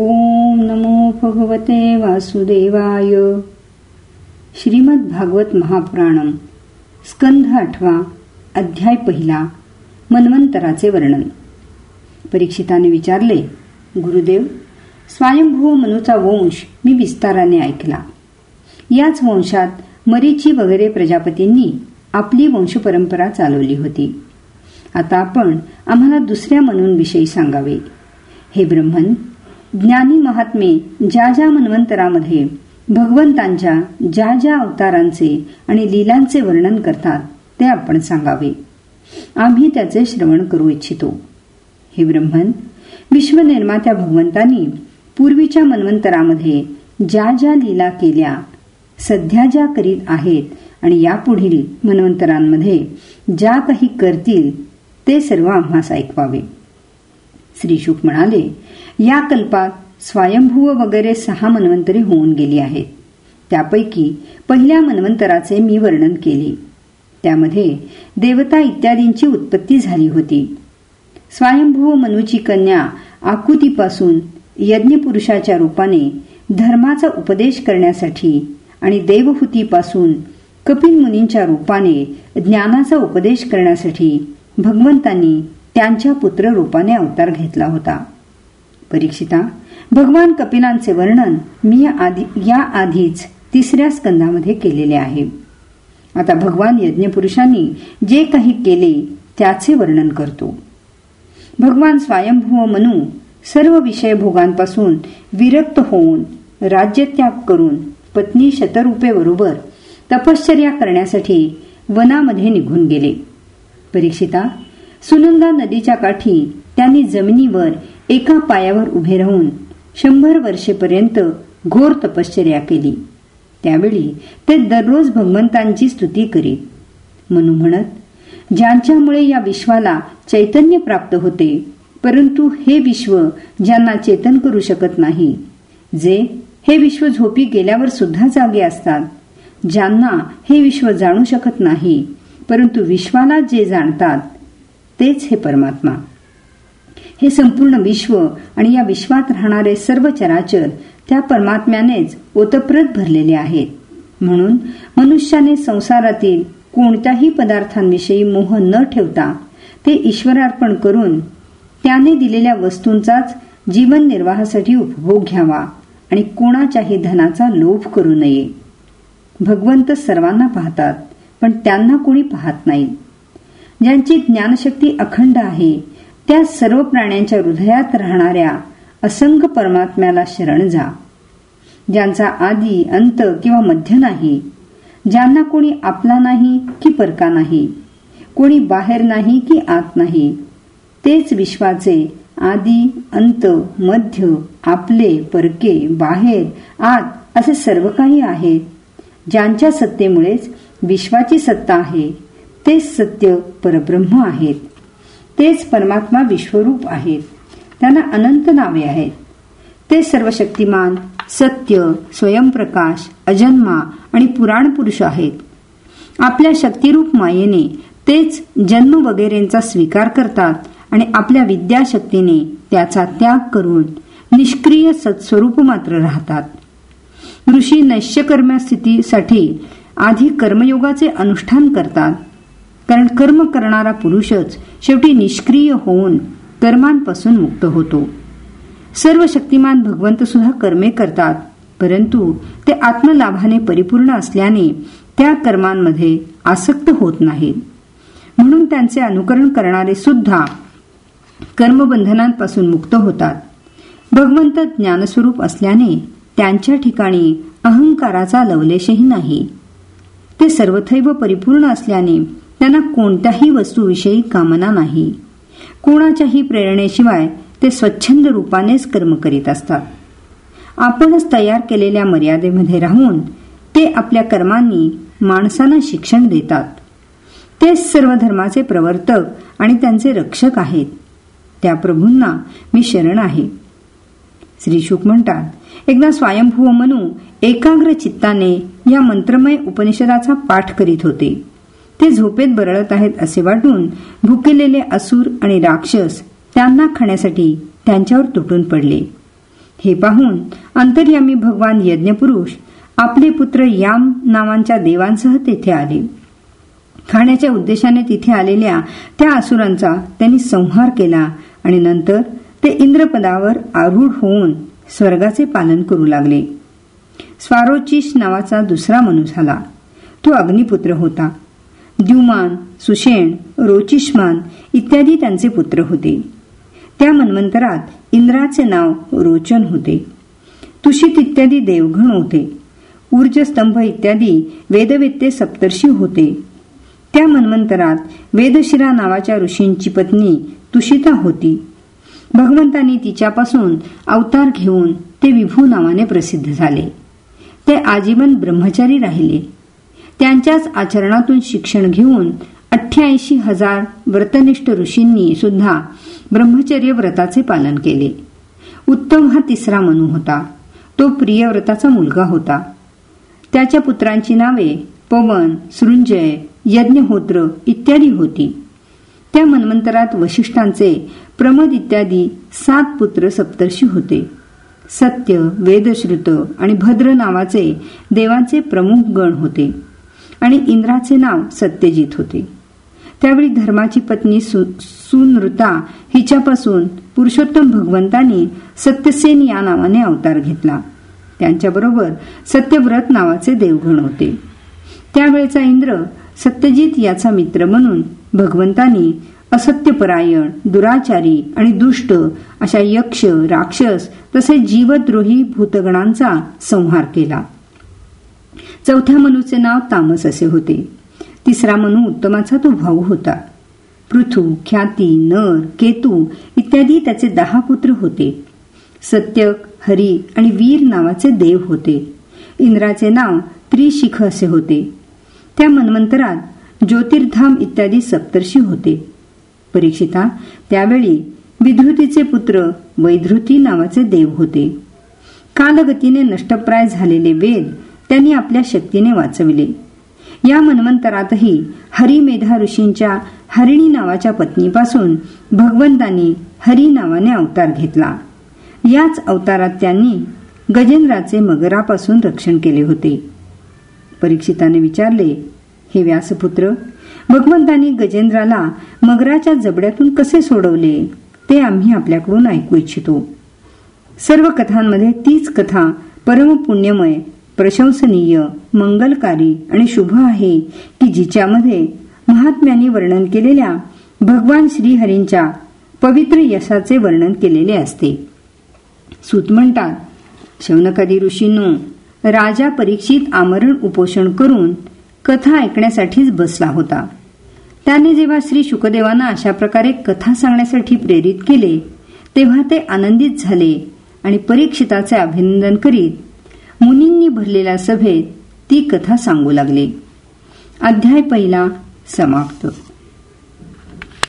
ओम नमो भगवते वासुदेवाय. श्रीमद भागवत महापुराणम स्कंध आठवा अध्याय पहिला मन्वंतराचे वर्णन. परीक्षिताने विचारले गुरुदेव स्वयंभू मनुचा वंश मी विस्ताराने ऐकला. याच वंशात मरीची वगैरे प्रजापतींनी आपली वंशपरंपरा चालवली होती. आता आपण आम्हाला दुसऱ्या मनूंविषयी सांगावे. हे ब्रह्मन ज्ञानी महात्मे ज्या ज्या मन्वंतरामध्ये भगवंतांच्या ज्या ज्या अवतारांचे आणि लीलांचे वर्णन करतात ते आपण सांगावे. आम्ही त्याचे श्रवण करू इच्छितो. हे ब्रह्मन विश्वनिर्मात्या भगवंतांनी पूर्वीच्या मन्वंतरामध्ये ज्या ज्या लीला केल्या सध्या ज्या करीत आहेत आणि यापुढील मन्वंतरांमध्ये ज्या काही करतील ते सर्व आम्हास ऐकवावे. श्रीशुक म्हणाले या कल्पात स्वयंभूव वगैरे सहा मन्वंतरे होऊन गेली आहेत. त्यापैकी पहिल्या मन्वंतराचे मी वर्णन केले. त्यामध्ये देवता इत्यादींची उत्पत्ती झाली होती. स्वयंभूव मनुची कन्या आकुतीपासून यज्ञपुरुषाच्या रूपाने धर्माचा उपदेश करण्यासाठी आणि देवहूतीपासून कपिल मुनींच्या रूपाने ज्ञानाचा उपदेश करण्यासाठी भगवंतांनी त्यांच्या पुत्र रूपाने अवतार घेतला होता. परीक्षिता भगवान कपिलांचे वर्णन मी या आधीच तिसऱ्या स्कंदामध्ये केलेले आहे. आता भगवान यज्ञपुरुषांनी जे काही केले त्याचे वर्णन करतो. भगवान स्वयंभूव मनू सर्व विषय भोगांपासून विरक्त होऊन राज्यत्याग करून पत्नी शतरूपेबरोबर तपश्चर्या करण्यासाठी वनामध्ये निघून गेले. परीक्षिता सुनंदा नदीच्या काठी त्यांनी जमिनीवर एका पायावर उभे राहून शंभर वर्षेपर्यंत घोर तपश्चर्या केली. त्यावेळी ते दररोज भगवंतांची स्तुती करीत. म्हणून म्हणत ज्यांच्यामुळे या विश्वाला चैतन्य प्राप्त होते परंतु हे विश्व ज्यांना चेतन करू शकत नाही जे हे विश्व झोपी गेल्यावर सुद्धा जागे असतात ज्यांना हे विश्व जाणू शकत नाही परंतु विश्वाला जे जाणतात तेच हे परमात्मा. हे संपूर्ण विश्व आणि या विश्वात राहणारे सर्व चराचर त्या परमात्म्यानेच ओतप्रत भरलेले आहेत. म्हणून मनुष्याने संसारातील कोणत्याही पदार्थांविषयी मोह न ठेवता ते ईश्वरार्पण करून त्याने दिलेल्या वस्तूंचाच जीवन निर्वाहासाठी उपभोग घ्यावा आणि कोणाच्याही धनाचा लोभ करू नये. भगवंत सर्वांना पाहतात पण त्यांना कोणी पाहत नाही. ज्यांची ज्ञानशक्ती अखंड आहे त्या सर्व प्राण्यांच्या हृदयात राहणाऱ्या असंख्य परमात्म्याला शरण जा. ज्यांचा आधी अंत किंवा मध्य नाही ज्यांना कोणी आपला नाही की परका नाही कोणी बाहेर नाही की आत नाही तेच विश्वाचे आदी अंत मध्य आपले परके बाहेर आत असे सर्व काही आहे ज्यांच्या सत्तेमुळेच विश्वाची सत्ता आहे. तेच सत्य परब्रह्म आहेत. तेच परमात्मा विश्वरूप आहेत. त्यांना अनंत नावे आहेत. ते सर्व शक्तिमान सत्य स्वयंप्रकाश अजन्मा आणि पुराण पुरुष आहेत. आपल्या शक्तिरूप मायेने तेच जन्म वगैरेंचा स्वीकार करतात आणि आपल्या विद्याशक्तीने त्याचा त्याग करून निष्क्रिय सत्स्वरूप मात्र राहतात. ऋषी नैश्यकर्म्यास्थितीसाठी आधी कर्मयोगाचे अनुष्ठान करतात. कारण कर्म करणारा पुरुषच शेवटी निष्क्रिय होऊन कर्मांपासून मुक्त होतो. सर्व शक्तिमान भगवंत सुद्धा कर्मे करतात परंतु ते आत्मलाभाने परिपूर्ण असल्याने त्या कर्मांमध्ये आसक्त होत नाहीत. म्हणून त्यांचे अनुकरण करणारे सुद्धा कर्मबंधनांपासून मुक्त होतात. भगवंत ज्ञानस्वरूप असल्याने त्यांच्या ठिकाणी अहंकाराचा लवलेशही नाही. ते सर्वथैव परिपूर्ण असल्याने त्यांना कोणत्याही वस्तूविषयी कामना नाही. कोणाच्याही प्रेरणेशिवाय ते स्वच्छंद रूपानेच कर्म करीत असतात. आपणच तयार केलेल्या मर्यादेमध्ये राहून ते आपल्या कर्मांनी माणसांना शिक्षण देतात. तेच सर्व धर्माचे प्रवर्तक आणि त्यांचे रक्षक आहेत. त्या प्रभूंना मी शरण आहे. श्री शुक म्हणतात एकदा स्वयंभू मनू एकाग्र चित्ताने या मंत्रमय उपनिषदाचा पाठ करीत होते. ते झोपेत बरळत आहेत असे वाटून भुकेलेले असुर आणि राक्षस त्यांना खाण्यासाठी त्यांच्यावर तुटून पडले. हे पाहून अंतर्यामी भगवान यज्ञपुरुष आपले पुत्र याम नावांच्या देवांसह तेथे आले. खाण्याच्या उद्देशाने तिथे आलेल्या त्या असुरांचा त्यांनी संहार केला आणि नंतर ते इंद्रपदावर आरूढ होऊन स्वर्गाचे पालन करू लागले. स्वारोचिश नावाचा दुसरा मनुस आला तो अग्निपुत्र होता. द्युमान सुषेण रोचिष्मान इत्यादी त्यांचे पुत्र होते. त्या मन्वंतरात इंद्राचे नाव रोचन होते. तुषित इत्यादी देवघण होते. ऊर्जस्तंभ इत्यादी वेदवेत्ते सप्तर्षी होते. त्या मन्वंतरात वेदशिरा नावाच्या ऋषींची पत्नी तुषिता होती. भगवंतांनी तिच्यापासून अवतार घेऊन ते विभू नावाने प्रसिद्ध झाले. ते आजीवन ब्रह्मचारी राहिले. त्यांच्याच आचरणातून शिक्षण घेऊन अठ्ठ्याऐंशी हजार व्रतनिष्ठ ऋषींनी सुद्धा ब्रह्मचर्य व्रताचे पालन केले. उत्तम हा तिसरा मनू होता. तो प्रियव्रताचा मुलगा होता. त्याच्या पुत्रांची नावे पवन सृंजय यज्ञहोत्र इत्यादी होती. त्या मन्वंतरात वशिष्ठांचे प्रमद इत्यादी सात पुत्र सप्तर्षी होते. सत्य वेदश्रुत आणि भद्र नावाचे देवांचे प्रमुख गण होते. आणि इंद्राचे नाव सत्यजित होते. त्यावेळी धर्माची पत्नी सुनृता हिच्यापासून पुरुषोत्तम भगवंतांनी सत्यसेन या नावाने अवतार घेतला. त्यांच्याबरोबर सत्यव्रत नावाचे देवगण होते. त्यावेळेचा इंद्र सत्यजित याचा मित्र म्हणून भगवंतांनी असत्यपरायण दुराचारी आणि दुष्ट अशा यक्ष राक्षस तसेच जीवद्रोही भूतगणांचा संहार केला. चौथ्या मनूचे नाव तामस असे होते. तिसरा मनू उत्तमाचा तो भाऊ होता. पृथू ख्याती नर केतू इत्यादी त्याचे दहा पुत्र होते. सत्यक हरी आणि वीर नावाचे देव होते. इंद्राचे नाव त्रिशिख असे होते. त्या मन्वंतरात ज्योतिर्धाम इत्यादी सप्तर्षी होते. परीक्षिता त्यावेळी विधृतीचे पुत्र वैधृती नावाचे देव होते. कालगतीने नष्टप्राय झालेले वेद त्यांनी आपल्या शक्तीने वाचविले. या मन्वंतरातही हरिमेधा ऋषींच्या हरिणी नावाच्या पत्नीपासून भगवंतांनी हरी नावाने अवतार घेतला. याच अवतारात त्यांनी गजेंद्राचे मगरापासून रक्षण केले होते. परीक्षिताने विचारले हे व्यासपुत्र भगवंतांनी गजेंद्राला मगराच्या जबड्यातून कसे सोडवले ते आम्ही आपल्याकडून ऐकू इच्छितो. सर्व कथांमध्ये तीच कथा परमपुण्यमय प्रशंसनीय मंगलकारी आणि शुभ आहे की जिच्यामध्ये महात्म्याने वर्णन केलेल्या भगवान श्रीहरींच्या पवित्र यशाचे वर्णन केलेले असते. सूत म्हणतात शौनकादी ऋषींनो राजा परीक्षित आमरण उपोषण करून कथा ऐकण्यासाठीच बसला होता. त्याने जेव्हा श्री शुकदेवांना अशा प्रकारे कथा सांगण्यासाठी प्रेरित केले तेव्हा ते आनंदित झाले आणि परीक्षिताचे अभिनंदन करीत मुनींनी भरलेल्या सभेत ती कथा सांगू लागली. अध्याय पहिला समाप्त.